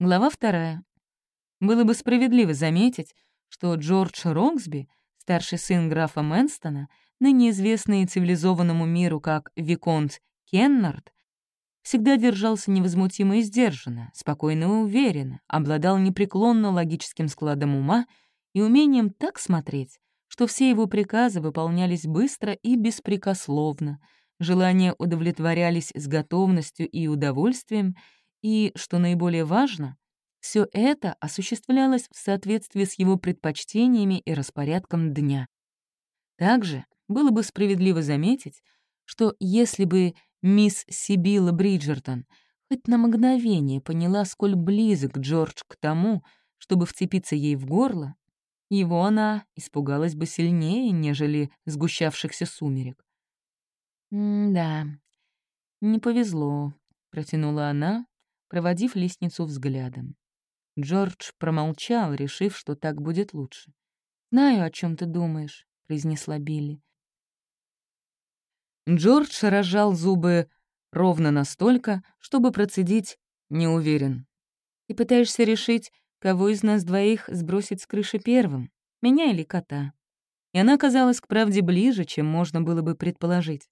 Глава вторая. Было бы справедливо заметить, что Джордж Роксби, старший сын графа Мэнстона, ныне известный цивилизованному миру как Виконт Кеннард, всегда держался невозмутимо и сдержанно, спокойно и уверенно, обладал непреклонно логическим складом ума и умением так смотреть, что все его приказы выполнялись быстро и беспрекословно, желания удовлетворялись с готовностью и удовольствием, и, что наиболее важно, все это осуществлялось в соответствии с его предпочтениями и распорядком дня. Также было бы справедливо заметить, что если бы мисс Сибила Бриджертон хоть на мгновение поняла, сколь близок Джордж к тому, чтобы вцепиться ей в горло, его она испугалась бы сильнее, нежели сгущавшихся сумерек. «Да, не повезло», — протянула она, проводив лестницу взглядом. Джордж промолчал, решив, что так будет лучше. «Знаю, о чем ты думаешь», — произнесла Билли. Джордж разжал зубы ровно настолько, чтобы процедить «не уверен». «Ты пытаешься решить, кого из нас двоих сбросить с крыши первым, меня или кота?» И она казалась к правде ближе, чем можно было бы предположить.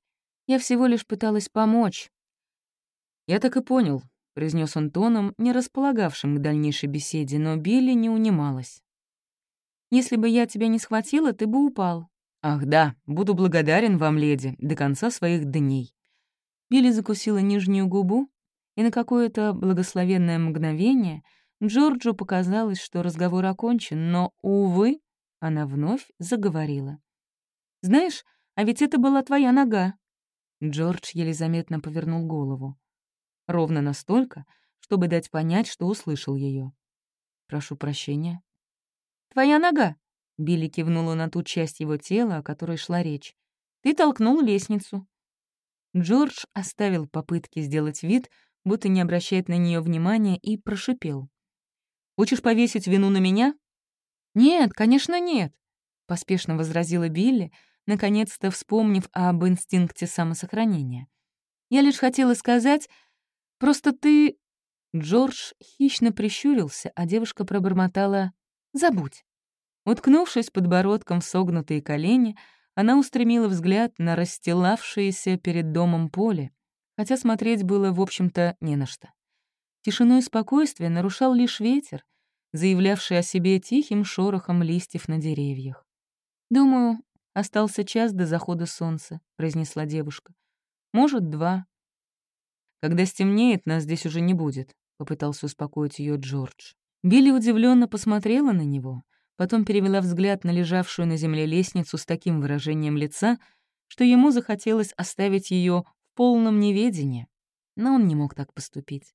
Я всего лишь пыталась помочь. «Я так и понял», — произнес он тоном, не располагавшим к дальнейшей беседе, но Билли не унималась. «Если бы я тебя не схватила, ты бы упал». «Ах да, буду благодарен вам, леди, до конца своих дней». Билли закусила нижнюю губу, и на какое-то благословенное мгновение Джорджу показалось, что разговор окончен, но, увы, она вновь заговорила. «Знаешь, а ведь это была твоя нога. Джордж еле заметно повернул голову. Ровно настолько, чтобы дать понять, что услышал ее. «Прошу прощения». «Твоя нога!» — Билли кивнула на ту часть его тела, о которой шла речь. «Ты толкнул лестницу». Джордж оставил попытки сделать вид, будто не обращает на нее внимания, и прошипел. «Хочешь повесить вину на меня?» «Нет, конечно, нет», — поспешно возразила Билли, наконец-то вспомнив об инстинкте самосохранения. «Я лишь хотела сказать, просто ты...» Джордж хищно прищурился, а девушка пробормотала «Забудь». Уткнувшись подбородком в согнутые колени, она устремила взгляд на расстилавшееся перед домом поле, хотя смотреть было, в общем-то, не на что. Тишину и спокойствие нарушал лишь ветер, заявлявший о себе тихим шорохом листьев на деревьях. «Думаю, «Остался час до захода солнца», — произнесла девушка. «Может, два». «Когда стемнеет, нас здесь уже не будет», — попытался успокоить ее Джордж. Билли удивленно посмотрела на него, потом перевела взгляд на лежавшую на земле лестницу с таким выражением лица, что ему захотелось оставить ее в полном неведении. Но он не мог так поступить.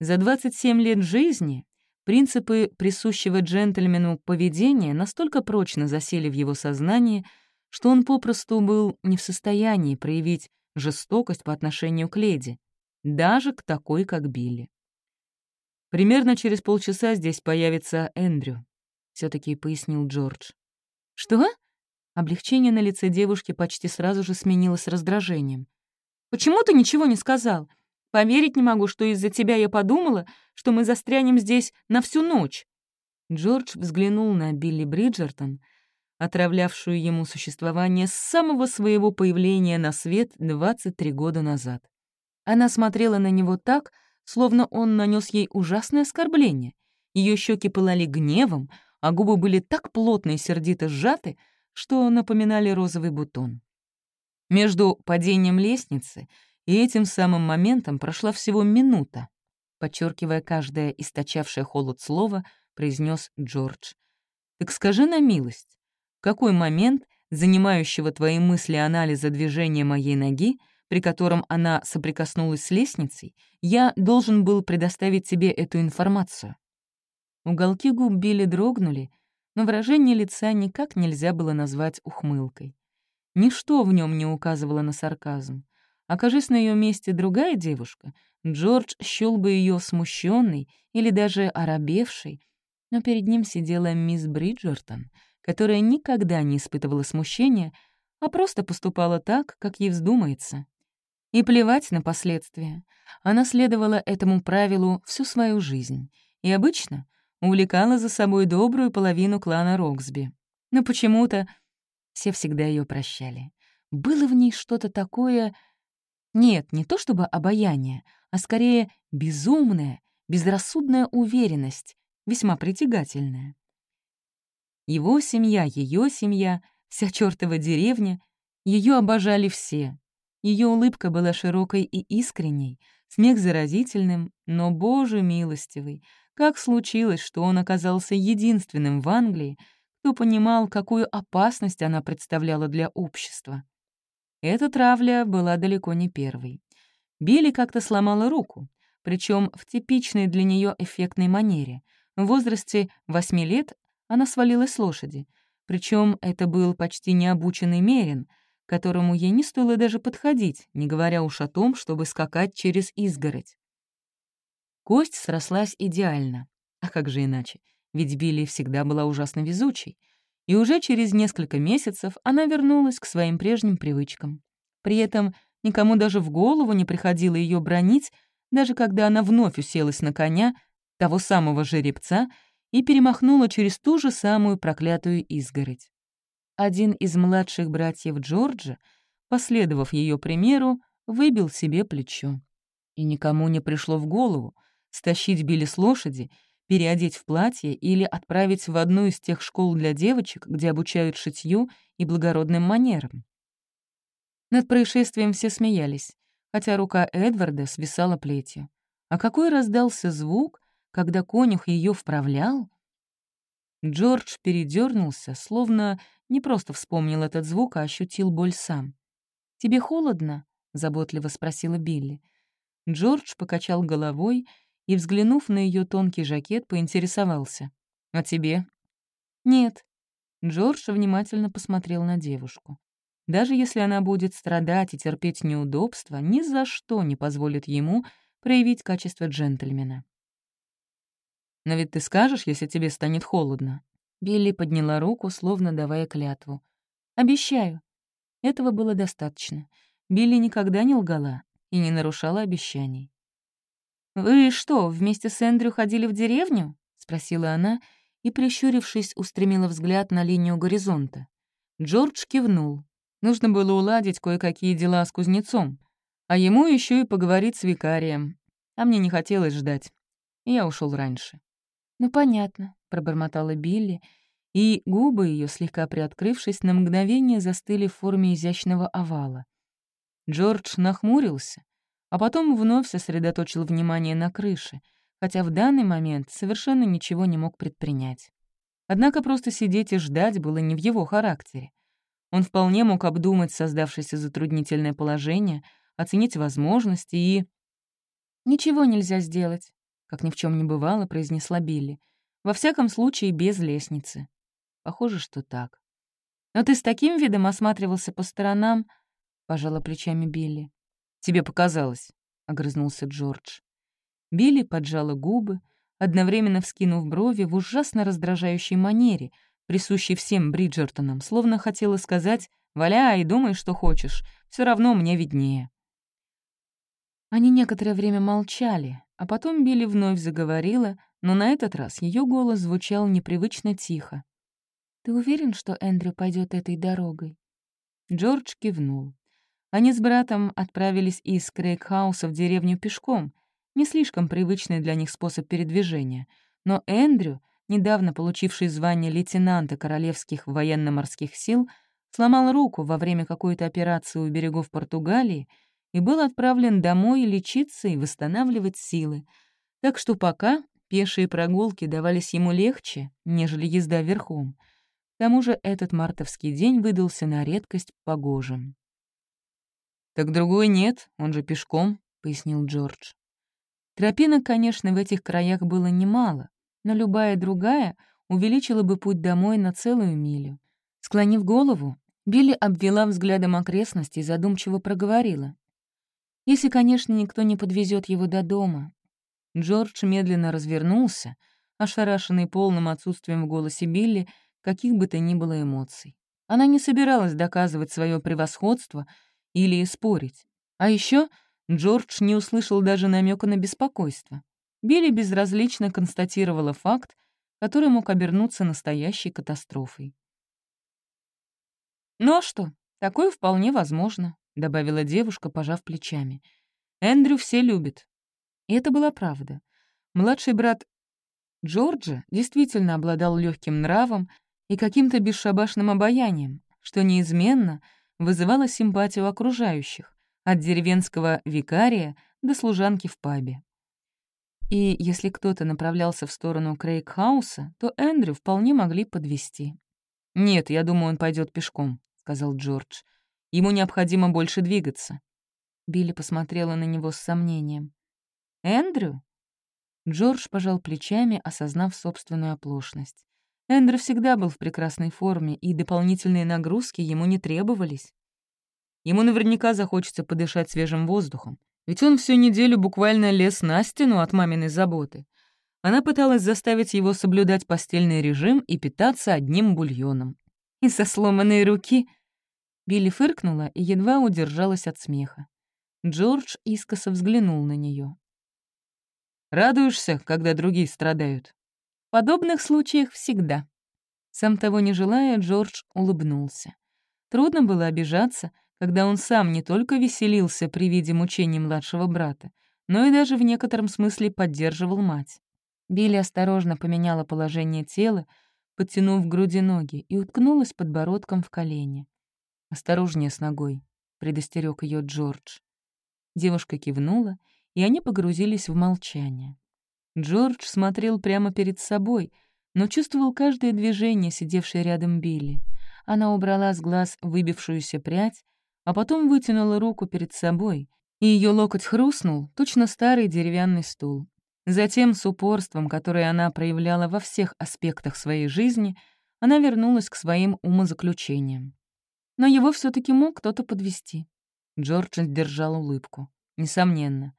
За 27 лет жизни принципы присущего джентльмену поведения настолько прочно засели в его сознании, что он попросту был не в состоянии проявить жестокость по отношению к леди, даже к такой, как Билли. «Примерно через полчаса здесь появится Эндрю», — все таки пояснил Джордж. «Что?» Облегчение на лице девушки почти сразу же сменилось раздражением. «Почему ты ничего не сказал? Поверить не могу, что из-за тебя я подумала, что мы застрянем здесь на всю ночь». Джордж взглянул на Билли Бриджертон, отравлявшую ему существование с самого своего появления на свет 23 года назад. Она смотрела на него так, словно он нанес ей ужасное оскорбление. Ее щеки пылали гневом, а губы были так плотно и сердито сжаты, что напоминали розовый бутон. Между падением лестницы и этим самым моментом прошла всего минута. Подчеркивая каждое источавшее холод слово, произнес Джордж. «Так скажи на милость, какой момент занимающего твои мысли анализа движения моей ноги, при котором она соприкоснулась с лестницей, я должен был предоставить тебе эту информацию. Уголки губ Билли дрогнули, но выражение лица никак нельзя было назвать ухмылкой. Ничто в нем не указывало на сарказм. Окажись на ее месте другая девушка, Джордж счел бы ее смущенной или даже оробевшей, но перед ним сидела мисс Бриджертон — которая никогда не испытывала смущения, а просто поступала так, как ей вздумается. И плевать на последствия. Она следовала этому правилу всю свою жизнь, и обычно увлекала за собой добрую половину клана Роксби. Но почему-то все всегда ее прощали. Было в ней что-то такое... Нет, не то чтобы обаяние, а скорее безумная, безрассудная уверенность, весьма притягательная. Его семья, ее семья, вся чертова деревня, ее обожали все. Ее улыбка была широкой и искренней, смех заразительным, но, боже милостивый, как случилось, что он оказался единственным в Англии, кто понимал, какую опасность она представляла для общества. Эта травля была далеко не первой. Билли как-то сломала руку, причем в типичной для нее эффектной манере. В возрасте восьми лет она свалилась с лошади, причем это был почти необученный мерин, которому ей не стоило даже подходить, не говоря уж о том, чтобы скакать через изгородь. Кость срослась идеально. А как же иначе? Ведь Билли всегда была ужасно везучей. И уже через несколько месяцев она вернулась к своим прежним привычкам. При этом никому даже в голову не приходило ее бронить, даже когда она вновь уселась на коня, того самого жеребца, и перемахнула через ту же самую проклятую изгородь. Один из младших братьев Джорджа, последовав ее примеру, выбил себе плечо. И никому не пришло в голову стащить Билли с лошади переодеть в платье или отправить в одну из тех школ для девочек, где обучают шитью и благородным манерам. Над происшествием все смеялись, хотя рука Эдварда свисала плетью. А какой раздался звук, когда конюх ее вправлял? Джордж передернулся, словно не просто вспомнил этот звук, а ощутил боль сам. «Тебе холодно?» — заботливо спросила Билли. Джордж покачал головой и, взглянув на ее тонкий жакет, поинтересовался. «А тебе?» «Нет». Джордж внимательно посмотрел на девушку. Даже если она будет страдать и терпеть неудобства, ни за что не позволит ему проявить качество джентльмена. «Но ведь ты скажешь, если тебе станет холодно?» Билли подняла руку, словно давая клятву. «Обещаю». Этого было достаточно. Билли никогда не лгала и не нарушала обещаний. «Вы что, вместе с Эндрю ходили в деревню?» — спросила она и, прищурившись, устремила взгляд на линию горизонта. Джордж кивнул. Нужно было уладить кое-какие дела с кузнецом, а ему еще и поговорить с викарием. А мне не хотелось ждать. Я ушел раньше. «Ну, понятно», — пробормотала Билли, и губы ее, слегка приоткрывшись, на мгновение застыли в форме изящного овала. Джордж нахмурился, а потом вновь сосредоточил внимание на крыше, хотя в данный момент совершенно ничего не мог предпринять. Однако просто сидеть и ждать было не в его характере. Он вполне мог обдумать создавшееся затруднительное положение, оценить возможности и... «Ничего нельзя сделать», — как ни в чем не бывало, произнесла Билли. «Во всяком случае, без лестницы». Похоже, что так. «Но ты с таким видом осматривался по сторонам», — пожала плечами Билли. «Тебе показалось», — огрызнулся Джордж. Билли поджала губы, одновременно вскинув брови в ужасно раздражающей манере, присущей всем Бриджертонам, словно хотела сказать «Валяй, думай, что хочешь, все равно мне виднее». Они некоторое время молчали, а потом Билли вновь заговорила, но на этот раз ее голос звучал непривычно тихо. «Ты уверен, что Эндрю пойдет этой дорогой?» Джордж кивнул. Они с братом отправились из Крейгхауса в деревню пешком, не слишком привычный для них способ передвижения, но Эндрю, недавно получивший звание лейтенанта Королевских военно-морских сил, сломал руку во время какой-то операции у берегов Португалии и был отправлен домой лечиться и восстанавливать силы, так что пока пешие прогулки давались ему легче, нежели езда верхом. К тому же этот мартовский день выдался на редкость погожим. «Так другой нет, он же пешком», — пояснил Джордж. Тропинок, конечно, в этих краях было немало, но любая другая увеличила бы путь домой на целую милю. Склонив голову, Билли обвела взглядом окрестности и задумчиво проговорила. «Если, конечно, никто не подвезет его до дома». Джордж медленно развернулся, ошарашенный полным отсутствием в голосе Билли каких бы то ни было эмоций. Она не собиралась доказывать свое превосходство — или спорить. А еще Джордж не услышал даже намека на беспокойство. Билли безразлично констатировала факт, который мог обернуться настоящей катастрофой. «Ну а что, такое вполне возможно», — добавила девушка, пожав плечами. «Эндрю все любит». И это была правда. Младший брат Джорджа действительно обладал легким нравом и каким-то бесшабашным обаянием, что неизменно вызывало симпатию окружающих, от деревенского викария до служанки в пабе. И если кто-то направлялся в сторону Крейгхауса, то Эндрю вполне могли подвести. «Нет, я думаю, он пойдет пешком», — сказал Джордж. «Ему необходимо больше двигаться». Билли посмотрела на него с сомнением. «Эндрю?» Джордж пожал плечами, осознав собственную оплошность. Эндрю всегда был в прекрасной форме, и дополнительные нагрузки ему не требовались. Ему наверняка захочется подышать свежим воздухом, ведь он всю неделю буквально лез на стену от маминой заботы. Она пыталась заставить его соблюдать постельный режим и питаться одним бульоном. И со сломанной руки... Билли фыркнула и едва удержалась от смеха. Джордж искоса взглянул на нее. «Радуешься, когда другие страдают?» «В подобных случаях всегда». Сам того не желая, Джордж улыбнулся. Трудно было обижаться, когда он сам не только веселился при виде мучений младшего брата, но и даже в некотором смысле поддерживал мать. Билли осторожно поменяла положение тела, подтянув к груди ноги, и уткнулась подбородком в колени. «Осторожнее с ногой», — предостерег ее Джордж. Девушка кивнула, и они погрузились в молчание. Джордж смотрел прямо перед собой, но чувствовал каждое движение, сидевшее рядом Билли. Она убрала с глаз выбившуюся прядь, а потом вытянула руку перед собой, и ее локоть хрустнул, точно старый деревянный стул. Затем, с упорством, которое она проявляла во всех аспектах своей жизни, она вернулась к своим умозаключениям. Но его все таки мог кто-то подвести. Джордж держал улыбку. Несомненно.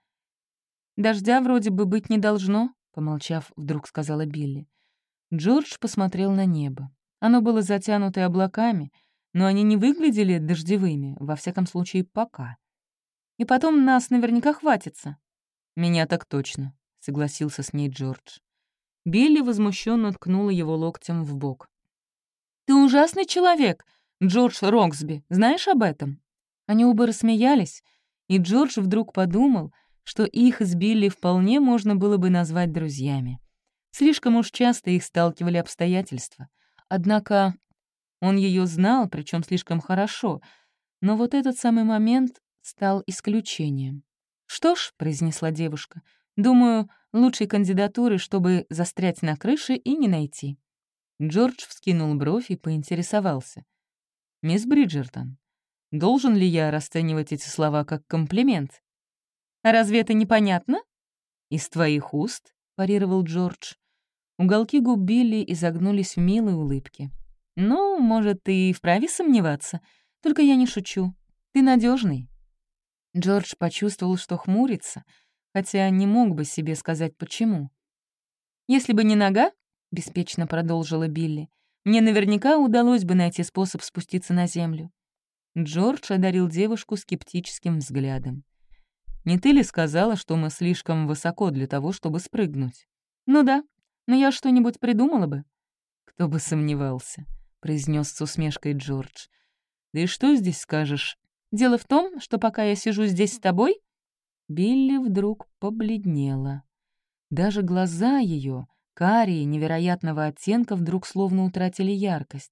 «Дождя вроде бы быть не должно», — помолчав, вдруг сказала Билли. Джордж посмотрел на небо. Оно было затянуто облаками, но они не выглядели дождевыми, во всяком случае, пока. И потом нас наверняка хватится. «Меня так точно», — согласился с ней Джордж. Билли возмущенно ткнула его локтем в бок. «Ты ужасный человек, Джордж Роксби, знаешь об этом?» Они оба рассмеялись, и Джордж вдруг подумал, что их с Билли вполне можно было бы назвать друзьями. Слишком уж часто их сталкивали обстоятельства. Однако он ее знал, причем слишком хорошо, но вот этот самый момент стал исключением. «Что ж», — произнесла девушка, — «думаю, лучшей кандидатуры, чтобы застрять на крыше и не найти». Джордж вскинул бровь и поинтересовался. «Мисс Бриджертон, должен ли я расценивать эти слова как комплимент?» «А разве это непонятно?» «Из твоих уст», — парировал Джордж. Уголки губ Билли изогнулись в милой улыбке. «Ну, может, ты и вправе сомневаться. Только я не шучу. Ты надежный. Джордж почувствовал, что хмурится, хотя не мог бы себе сказать, почему. «Если бы не нога», — беспечно продолжила Билли, «мне наверняка удалось бы найти способ спуститься на землю». Джордж одарил девушку скептическим взглядом. «Не ты ли сказала, что мы слишком высоко для того, чтобы спрыгнуть?» «Ну да, но я что-нибудь придумала бы». «Кто бы сомневался», произнес с усмешкой Джордж. «Да и что здесь скажешь? Дело в том, что пока я сижу здесь с тобой...» Билли вдруг побледнела. Даже глаза ее, карие, невероятного оттенка, вдруг словно утратили яркость.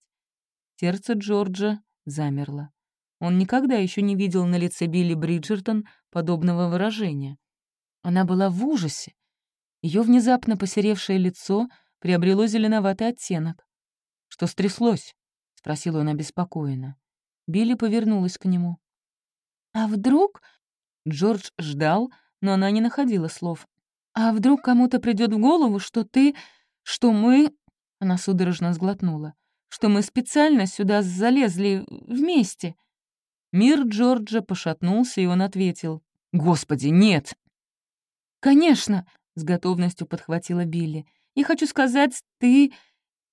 Сердце Джорджа замерло. Он никогда еще не видел на лице Билли Бриджертон подобного выражения. Она была в ужасе. Ее внезапно посеревшее лицо приобрело зеленоватый оттенок. «Что стряслось?» — спросил он обеспокоенно. Билли повернулась к нему. «А вдруг...» Джордж ждал, но она не находила слов. «А вдруг кому-то придет в голову, что ты... что мы...» Она судорожно сглотнула. «Что мы специально сюда залезли вместе?» Мир Джорджа пошатнулся, и он ответил. «Господи, нет!» «Конечно!» — с готовностью подхватила Билли. «Я хочу сказать, ты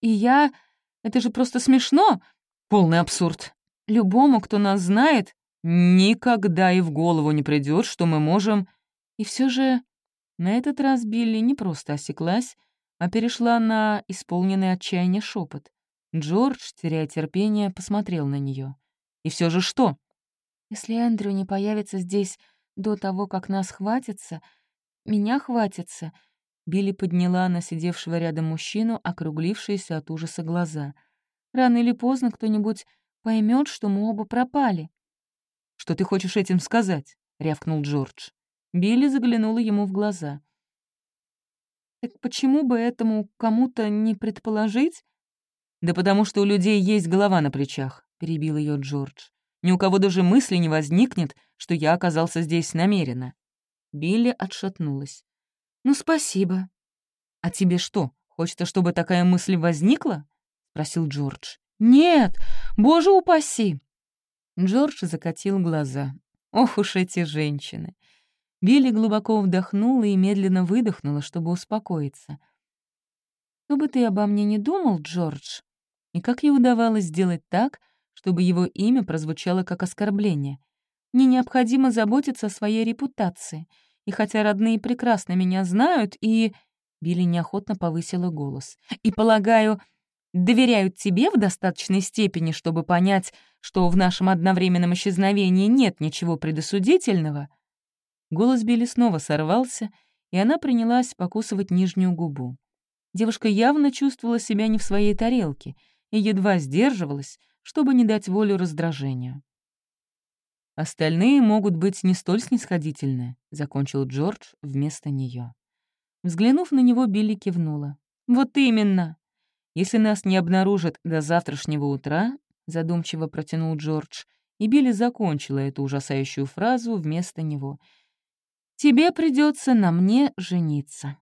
и я это же просто смешно. Полный абсурд. Любому, кто нас знает, никогда и в голову не придет, что мы можем... И все же На этот раз Билли не просто осеклась, а перешла на исполненный отчаяния шепот. Джордж, теряя терпение, посмотрел на нее. «И все же что?» «Если Эндрю не появится здесь до того, как нас хватится, меня хватится», Билли подняла на сидевшего рядом мужчину округлившиеся от ужаса глаза. «Рано или поздно кто-нибудь поймет, что мы оба пропали». «Что ты хочешь этим сказать?» — рявкнул Джордж. Билли заглянула ему в глаза. «Так почему бы этому кому-то не предположить?» «Да потому что у людей есть голова на плечах», — перебил ее Джордж. «Ни у кого даже мысли не возникнет, что я оказался здесь намеренно». Билли отшатнулась. «Ну, спасибо». «А тебе что, хочется, чтобы такая мысль возникла?» — спросил Джордж. «Нет, боже упаси!» Джордж закатил глаза. «Ох уж эти женщины!» Билли глубоко вдохнула и медленно выдохнула, чтобы успокоиться. «Что бы ты обо мне не думал, Джордж?» И как ей удавалось сделать так, чтобы его имя прозвучало как оскорбление? Мне необходимо заботиться о своей репутации. И хотя родные прекрасно меня знают, и...» Билли неохотно повысила голос. «И, полагаю, доверяют тебе в достаточной степени, чтобы понять, что в нашем одновременном исчезновении нет ничего предосудительного?» Голос Билли снова сорвался, и она принялась покусывать нижнюю губу. Девушка явно чувствовала себя не в своей тарелке и едва сдерживалась, чтобы не дать волю раздражению. «Остальные могут быть не столь снисходительны», — закончил Джордж вместо нее. Взглянув на него, Билли кивнула. «Вот именно! Если нас не обнаружат до завтрашнего утра», — задумчиво протянул Джордж, и Билли закончила эту ужасающую фразу вместо него — Тебе придется на мне жениться.